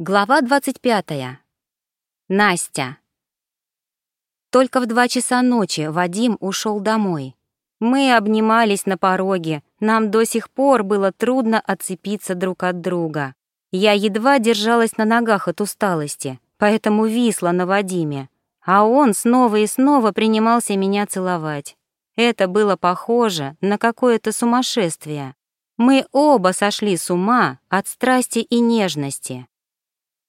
Глава 25. Настя. Только в два часа ночи Вадим ушел домой. Мы обнимались на пороге, нам до сих пор было трудно отцепиться друг от друга. Я едва держалась на ногах от усталости, поэтому висла на Вадиме, а он снова и снова принимался меня целовать. Это было похоже на какое-то сумасшествие. Мы оба сошли с ума от страсти и нежности.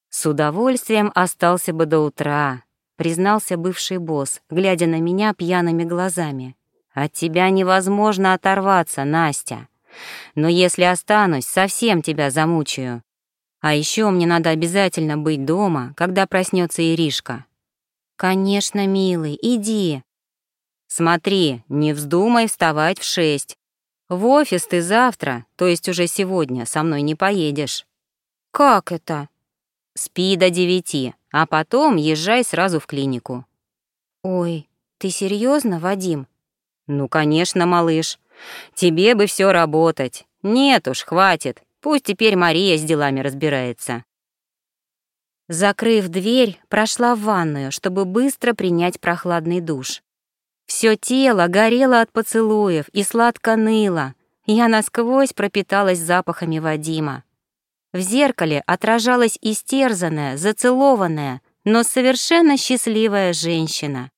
«С удовольствием остался бы до утра», — признался бывший босс, глядя на меня пьяными глазами. «От тебя невозможно оторваться, Настя. Но если останусь, совсем тебя замучаю. А еще мне надо обязательно быть дома, когда проснется Иришка». «Конечно, милый, иди». «Смотри, не вздумай вставать в шесть. В офис ты завтра, то есть уже сегодня, со мной не поедешь». «Как это?» Спи до девяти, а потом езжай сразу в клинику». «Ой, ты серьезно, Вадим?» «Ну, конечно, малыш. Тебе бы все работать. Нет уж, хватит. Пусть теперь Мария с делами разбирается». Закрыв дверь, прошла в ванную, чтобы быстро принять прохладный душ. Все тело горело от поцелуев и сладко ныло. Я насквозь пропиталась запахами Вадима. В зеркале отражалась истерзанная, зацелованная, но совершенно счастливая женщина.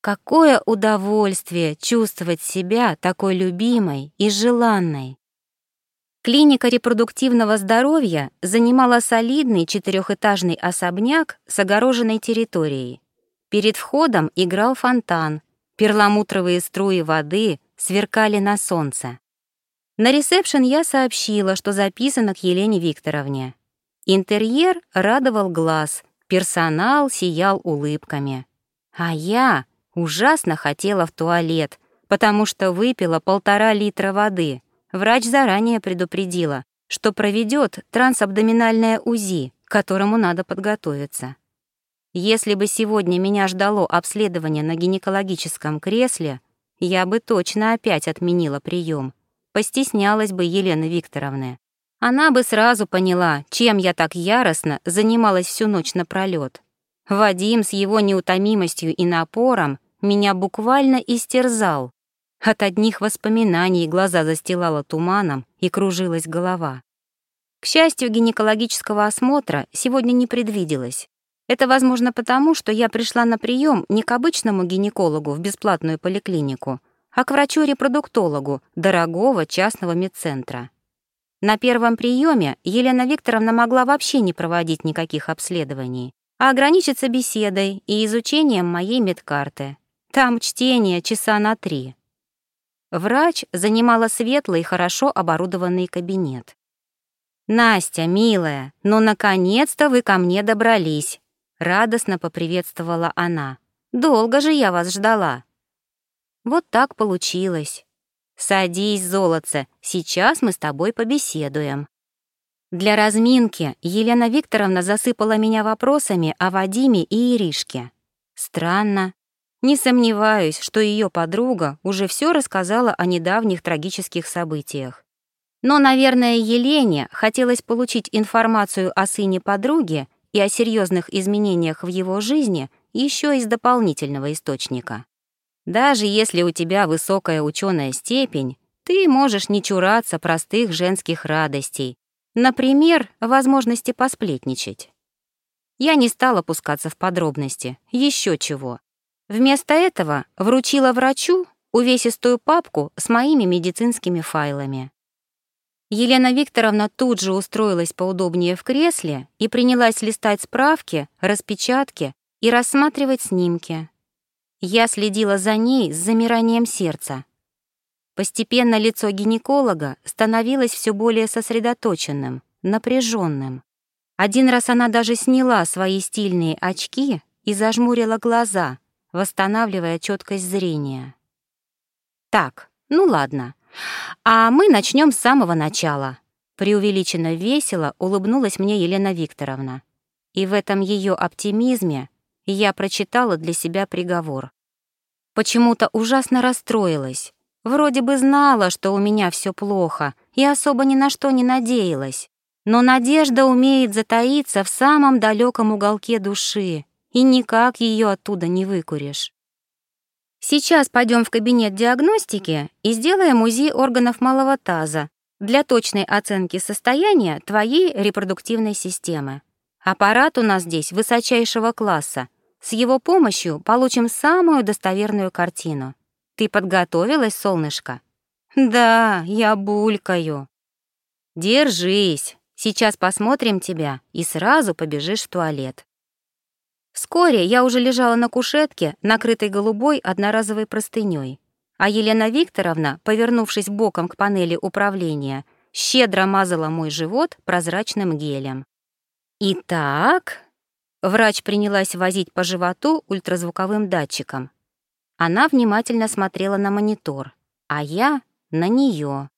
Какое удовольствие чувствовать себя такой любимой и желанной. Клиника репродуктивного здоровья занимала солидный четырехэтажный особняк с огороженной территорией. Перед входом играл фонтан, перламутровые струи воды сверкали на солнце. На ресепшн я сообщила, что записана к Елене Викторовне. Интерьер радовал глаз, персонал сиял улыбками. А я ужасно хотела в туалет, потому что выпила полтора литра воды. Врач заранее предупредила, что проведет трансабдоминальное УЗИ, к которому надо подготовиться. Если бы сегодня меня ждало обследование на гинекологическом кресле, я бы точно опять отменила прием постеснялась бы Елены Викторовны. Она бы сразу поняла, чем я так яростно занималась всю ночь напролёт. Вадим с его неутомимостью и напором меня буквально истерзал. От одних воспоминаний глаза застилала туманом и кружилась голова. К счастью, гинекологического осмотра сегодня не предвиделось. Это возможно потому, что я пришла на прием не к обычному гинекологу в бесплатную поликлинику, а к врачу-репродуктологу дорогого частного медцентра. На первом приеме Елена Викторовна могла вообще не проводить никаких обследований, а ограничиться беседой и изучением моей медкарты. Там чтение часа на три. Врач занимала светлый и хорошо оборудованный кабинет. «Настя, милая, ну, наконец-то вы ко мне добрались!» — радостно поприветствовала она. «Долго же я вас ждала!» Вот так получилось. Садись, золотце, сейчас мы с тобой побеседуем. Для разминки Елена Викторовна засыпала меня вопросами о Вадиме и Иришке. Странно. Не сомневаюсь, что ее подруга уже все рассказала о недавних трагических событиях. Но, наверное, Елене хотелось получить информацию о сыне подруги и о серьезных изменениях в его жизни еще из дополнительного источника. Даже если у тебя высокая ученая степень, ты можешь не чураться простых женских радостей, например, возможности посплетничать. Я не стала пускаться в подробности, еще чего. Вместо этого вручила врачу увесистую папку с моими медицинскими файлами. Елена Викторовна тут же устроилась поудобнее в кресле и принялась листать справки, распечатки и рассматривать снимки. Я следила за ней с замиранием сердца. Постепенно лицо гинеколога становилось все более сосредоточенным, напряженным. Один раз она даже сняла свои стильные очки и зажмурила глаза, восстанавливая четкость зрения. Так, ну ладно. А мы начнем с самого начала. Преувеличенно весело улыбнулась мне Елена Викторовна. И в этом ее оптимизме я прочитала для себя приговор. Почему-то ужасно расстроилась. Вроде бы знала, что у меня все плохо, и особо ни на что не надеялась. Но надежда умеет затаиться в самом далеком уголке души, и никак ее оттуда не выкуришь. Сейчас пойдем в кабинет диагностики и сделаем УЗИ органов малого таза для точной оценки состояния твоей репродуктивной системы. Аппарат у нас здесь высочайшего класса. С его помощью получим самую достоверную картину. Ты подготовилась, солнышко? Да, я булькаю. Держись. Сейчас посмотрим тебя и сразу побежишь в туалет. Вскоре я уже лежала на кушетке, накрытой голубой одноразовой простыней, а Елена Викторовна, повернувшись боком к панели управления, щедро мазала мой живот прозрачным гелем. «Итак...» Врач принялась возить по животу ультразвуковым датчиком. Она внимательно смотрела на монитор, а я — на нее.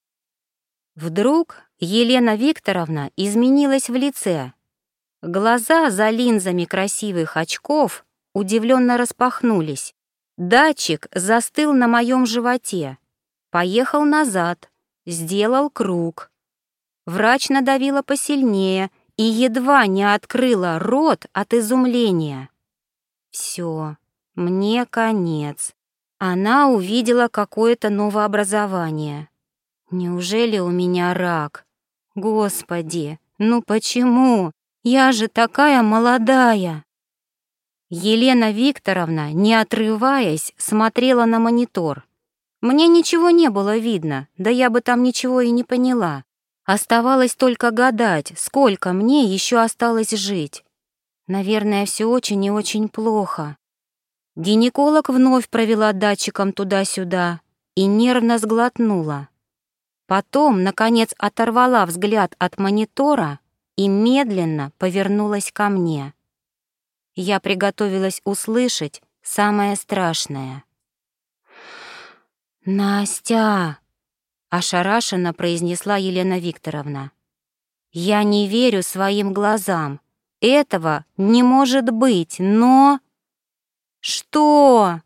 Вдруг Елена Викторовна изменилась в лице. Глаза за линзами красивых очков удивленно распахнулись. Датчик застыл на моем животе. Поехал назад, сделал круг. Врач надавила посильнее и едва не открыла рот от изумления. Все, мне конец. Она увидела какое-то новообразование. Неужели у меня рак? Господи, ну почему? Я же такая молодая. Елена Викторовна, не отрываясь, смотрела на монитор. Мне ничего не было видно, да я бы там ничего и не поняла. Оставалось только гадать, сколько мне еще осталось жить. Наверное, все очень и очень плохо. Гинеколог вновь провела датчиком туда-сюда и нервно сглотнула. Потом, наконец, оторвала взгляд от монитора и медленно повернулась ко мне. Я приготовилась услышать самое страшное. «Настя!» — ошарашенно произнесла Елена Викторовна. «Я не верю своим глазам. Этого не может быть, но...» «Что?»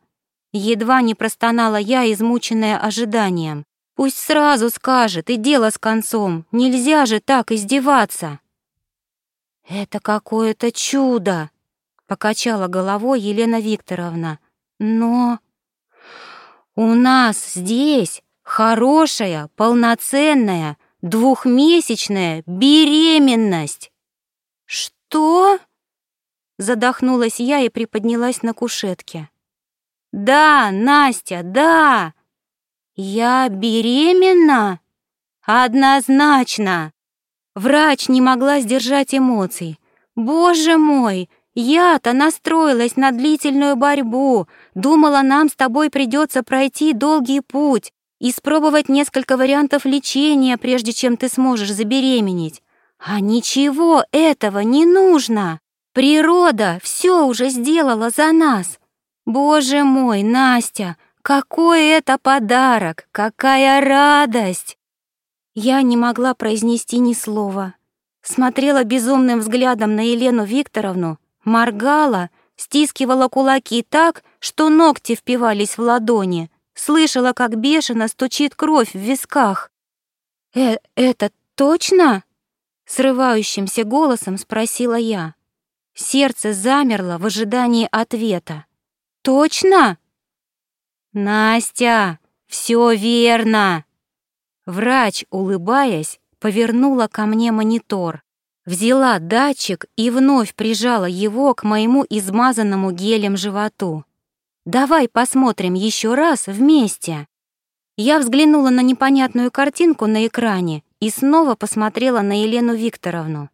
Едва не простонала я, измученная ожиданием. Пусть сразу скажет, и дело с концом. Нельзя же так издеваться. Это какое-то чудо, покачала головой Елена Викторовна. Но у нас здесь хорошая, полноценная, двухмесячная беременность. Что? Задохнулась я и приподнялась на кушетке. Да, Настя, да. «Я беременна?» «Однозначно!» Врач не могла сдержать эмоций. «Боже мой, я-то настроилась на длительную борьбу, думала, нам с тобой придется пройти долгий путь, испробовать несколько вариантов лечения, прежде чем ты сможешь забеременеть. А ничего этого не нужно. Природа все уже сделала за нас. Боже мой, Настя, какой это подарок! Какая радость! Я не могла произнести ни слова. Смотрела безумным взглядом на Елену Викторовну, моргала, стискивала кулаки так, что ногти впивались в ладони, слышала, как бешено стучит кровь в висках. «Э, это точно?» Срывающимся голосом спросила я. Сердце замерло в ожидании ответа. «Точно?» «Настя, все верно!» Врач, улыбаясь, повернула ко мне монитор, взяла датчик и вновь прижала его к моему измазанному гелем животу. «Давай посмотрим еще раз вместе!» Я взглянула на непонятную картинку на экране и снова посмотрела на Елену Викторовну.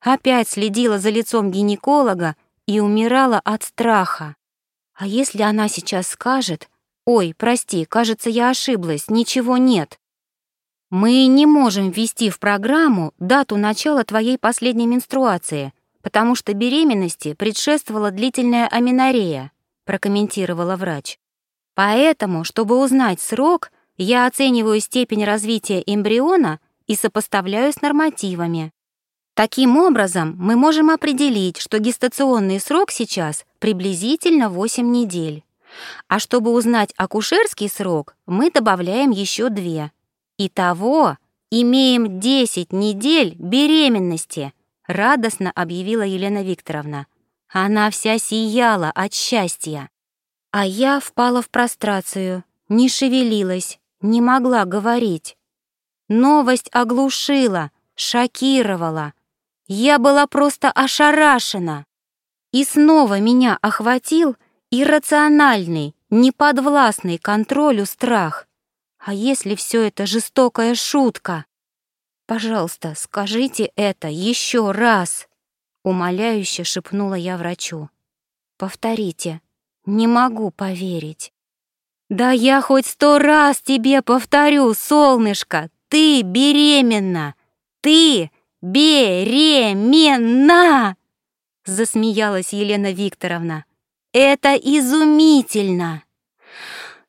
Опять следила за лицом гинеколога и умирала от страха. А если она сейчас скажет, «Ой, прости, кажется, я ошиблась, ничего нет». Мы не можем ввести в программу дату начала твоей последней менструации, потому что беременности предшествовала длительная аминорея, прокомментировала врач. Поэтому, чтобы узнать срок, я оцениваю степень развития эмбриона и сопоставляю с нормативами. Таким образом, мы можем определить, что гестационный срок сейчас приблизительно 8 недель. А чтобы узнать акушерский срок, мы добавляем еще две. Итого имеем 10 недель беременности», — радостно объявила Елена Викторовна. Она вся сияла от счастья. А я впала в прострацию, не шевелилась, не могла говорить. Новость оглушила, шокировала. Я была просто ошарашена. И снова меня охватил иррациональный, неподвластный контролю страх. А если все это жестокая шутка? Пожалуйста, скажите это еще раз, умоляюще шепнула я врачу. Повторите. Не могу поверить. Да я хоть сто раз тебе повторю, солнышко, ты беременна. Ты беременна! Засмеялась Елена Викторовна. Это изумительно.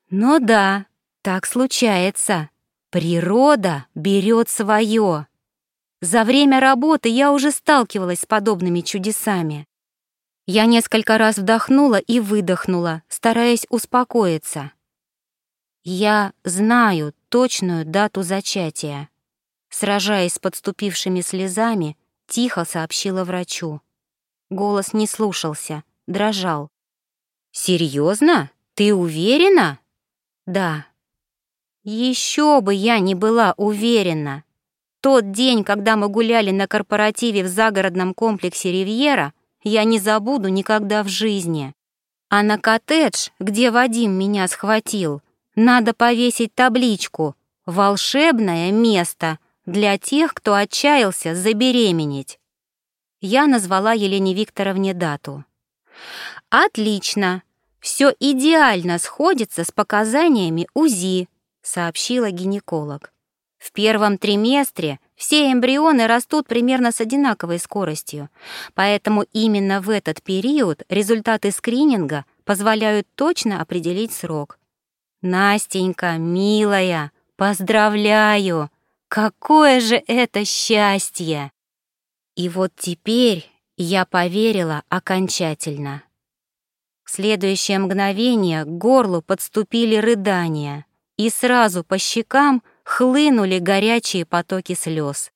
Но да, так случается. Природа берет свое. За время работы я уже сталкивалась с подобными чудесами. Я несколько раз вдохнула и выдохнула, стараясь успокоиться. Я знаю точную дату зачатия. Сражаясь с подступившими слезами, тихо сообщила врачу. Голос не слушался, дрожал. «Серьезно? Ты уверена?» «Да». Еще бы я не была уверена. Тот день, когда мы гуляли на корпоративе в загородном комплексе «Ривьера», я не забуду никогда в жизни. А на коттедж, где Вадим меня схватил, надо повесить табличку «Волшебное место» для тех, кто отчаялся забеременеть. Я назвала Елене Викторовне дату. «Отлично! Все идеально сходится с показаниями УЗИ», сообщила гинеколог. В первом триместре все эмбрионы растут примерно с одинаковой скоростью, поэтому именно в этот период результаты скрининга позволяют точно определить срок. Настенька, милая, поздравляю! Какое же это счастье! И вот теперь я поверила окончательно. В следующее мгновение к горлу подступили рыдания, и сразу по щекам хлынули горячие потоки слез.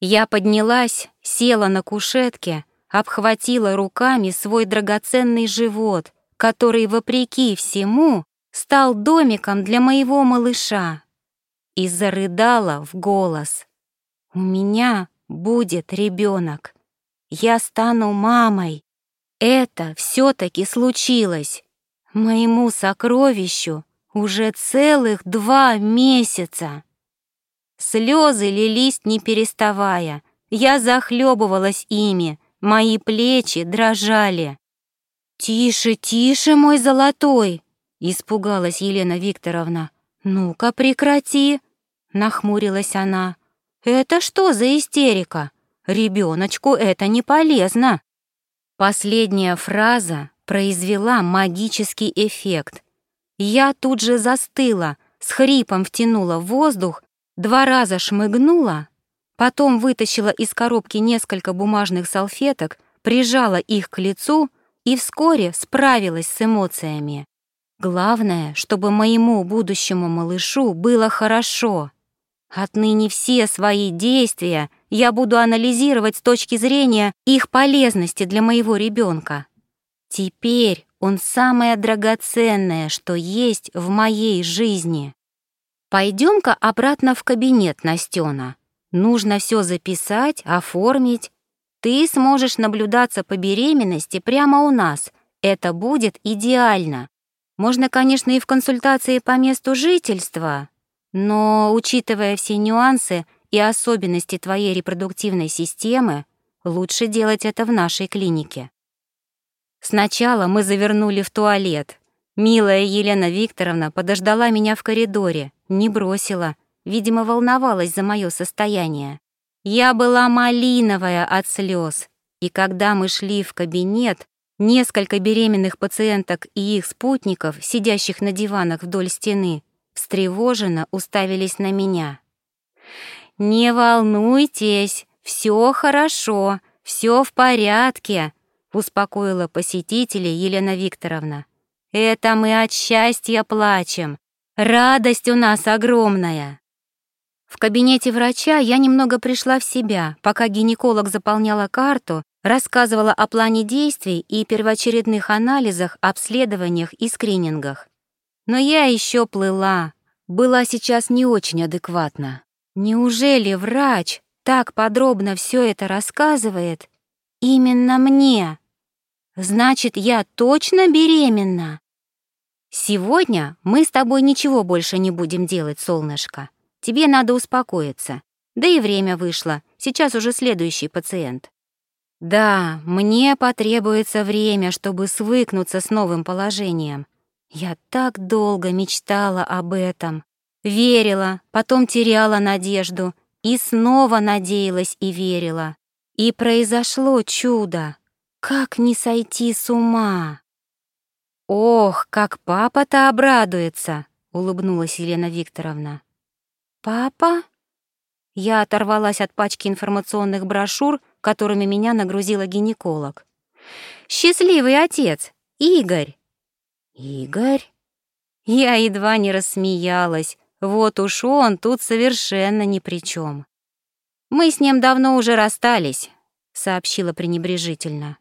Я поднялась, села на кушетке, обхватила руками свой драгоценный живот, который, вопреки всему, стал домиком для моего малыша, и зарыдала в голос. «У меня будет ребенок. Я стану мамой. Это все-таки случилось. Моему сокровищу уже целых два месяца. Слезы лились не переставая. Я захлебывалась ими, мои плечи дрожали. «Тише, тише, мой золотой!» — испугалась Елена Викторовна. «Ну-ка, прекрати!» — нахмурилась она. «Это что за истерика? Ребеночку это не полезно!» Последняя фраза произвела магический эффект — я тут же застыла, с хрипом втянула воздух, два раза шмыгнула, потом вытащила из коробки несколько бумажных салфеток, прижала их к лицу и вскоре справилась с эмоциями. Главное, чтобы моему будущему малышу было хорошо. Отныне все свои действия я буду анализировать с точки зрения их полезности для моего ребенка. Теперь он самое драгоценное, что есть в моей жизни. Пойдем-ка обратно в кабинет, Настена. Нужно все записать, оформить. Ты сможешь наблюдаться по беременности прямо у нас. Это будет идеально. Можно, конечно, и в консультации по месту жительства, но, учитывая все нюансы и особенности твоей репродуктивной системы, лучше делать это в нашей клинике. Сначала мы завернули в туалет. Милая Елена Викторовна подождала меня в коридоре, не бросила, видимо, волновалась за мое состояние. Я была малиновая от слез, и когда мы шли в кабинет, несколько беременных пациенток и их спутников, сидящих на диванах вдоль стены, встревоженно уставились на меня. «Не волнуйтесь, все хорошо, все в порядке», успокоила посетителей Елена Викторовна. «Это мы от счастья плачем. Радость у нас огромная». В кабинете врача я немного пришла в себя, пока гинеколог заполняла карту, рассказывала о плане действий и первоочередных анализах, обследованиях и скринингах. Но я еще плыла, была сейчас не очень адекватна. Неужели врач так подробно все это рассказывает именно мне? Значит, я точно беременна? Сегодня мы с тобой ничего больше не будем делать, солнышко. Тебе надо успокоиться. Да и время вышло, сейчас уже следующий пациент. Да, мне потребуется время, чтобы свыкнуться с новым положением. Я так долго мечтала об этом. Верила, потом теряла надежду и снова надеялась и верила. И произошло чудо. Как не сойти с ума? Ох, как папа-то обрадуется, улыбнулась Елена Викторовна. «Папа?» Я оторвалась от пачки информационных брошюр, которыми меня нагрузила гинеколог. «Счастливый отец! Игорь!» «Игорь?» Я едва не рассмеялась. Вот уж он тут совершенно ни при чем. «Мы с ним давно уже расстались», — сообщила пренебрежительно.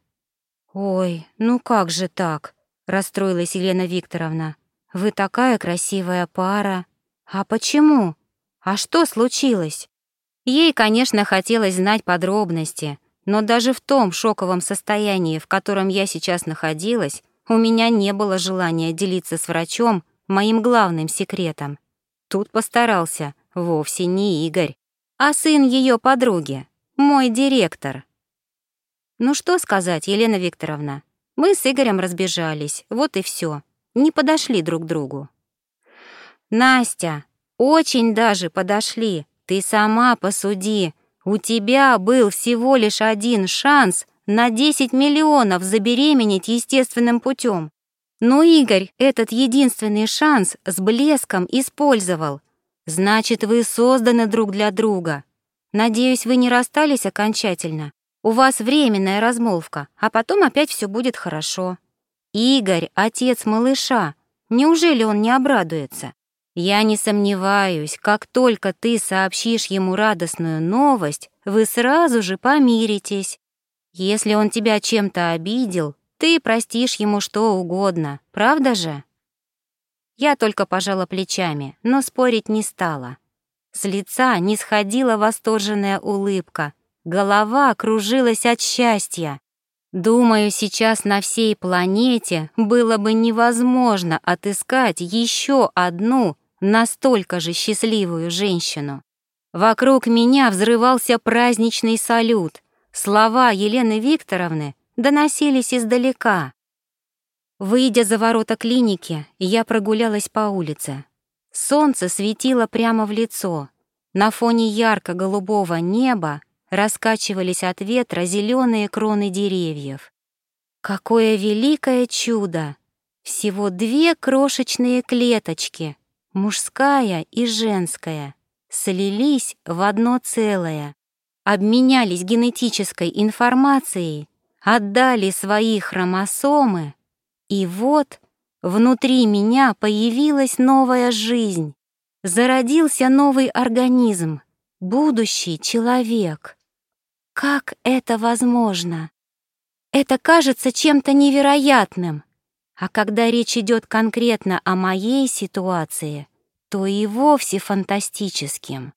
«Ой, ну как же так?» — расстроилась Елена Викторовна. «Вы такая красивая пара. А почему?» А что случилось? Ей, конечно, хотелось знать подробности, но даже в том шоковом состоянии, в котором я сейчас находилась, у меня не было желания делиться с врачом моим главным секретом. Тут постарался вовсе не Игорь, а сын ее подруги, мой директор. Ну что сказать, Елена Викторовна, мы с Игорем разбежались, вот и все, не подошли друг к другу. Настя, очень даже подошли. Ты сама посуди. У тебя был всего лишь один шанс на 10 миллионов забеременеть естественным путем. Но Игорь этот единственный шанс с блеском использовал. Значит, вы созданы друг для друга. Надеюсь, вы не расстались окончательно. У вас временная размолвка, а потом опять все будет хорошо. Игорь — отец малыша. Неужели он не обрадуется? Я не сомневаюсь, как только ты сообщишь ему радостную новость, вы сразу же помиритесь. Если он тебя чем-то обидел, ты простишь ему что угодно, правда же? Я только пожала плечами, но спорить не стала. С лица не сходила восторженная улыбка, голова кружилась от счастья. Думаю, сейчас на всей планете было бы невозможно отыскать еще одну настолько же счастливую женщину. Вокруг меня взрывался праздничный салют. Слова Елены Викторовны доносились издалека. Выйдя за ворота клиники, я прогулялась по улице. Солнце светило прямо в лицо. На фоне ярко-голубого неба раскачивались от ветра зеленые кроны деревьев. Какое великое чудо! Всего две крошечные клеточки, мужская и женская, слились в одно целое, обменялись генетической информацией, отдали свои хромосомы, и вот внутри меня появилась новая жизнь, зародился новый организм, будущий человек. Как это возможно? Это кажется чем-то невероятным, а когда речь идет конкретно о моей ситуации, то и вовсе фантастическим.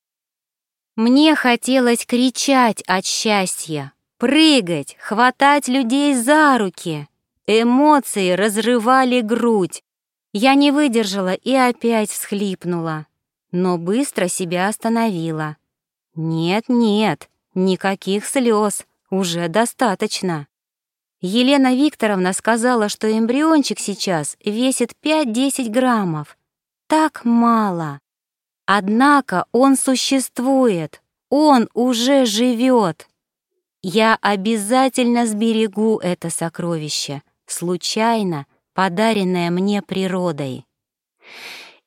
Мне хотелось кричать от счастья, прыгать, хватать людей за руки. Эмоции разрывали грудь. Я не выдержала и опять всхлипнула, но быстро себя остановила. Нет-нет, никаких слез, уже достаточно. Елена Викторовна сказала, что эмбриончик сейчас весит 5-10 граммов. Так мало. Однако он существует, он уже живет. Я обязательно сберегу это сокровище, случайно подаренное мне природой.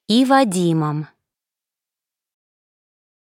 И Вадимом.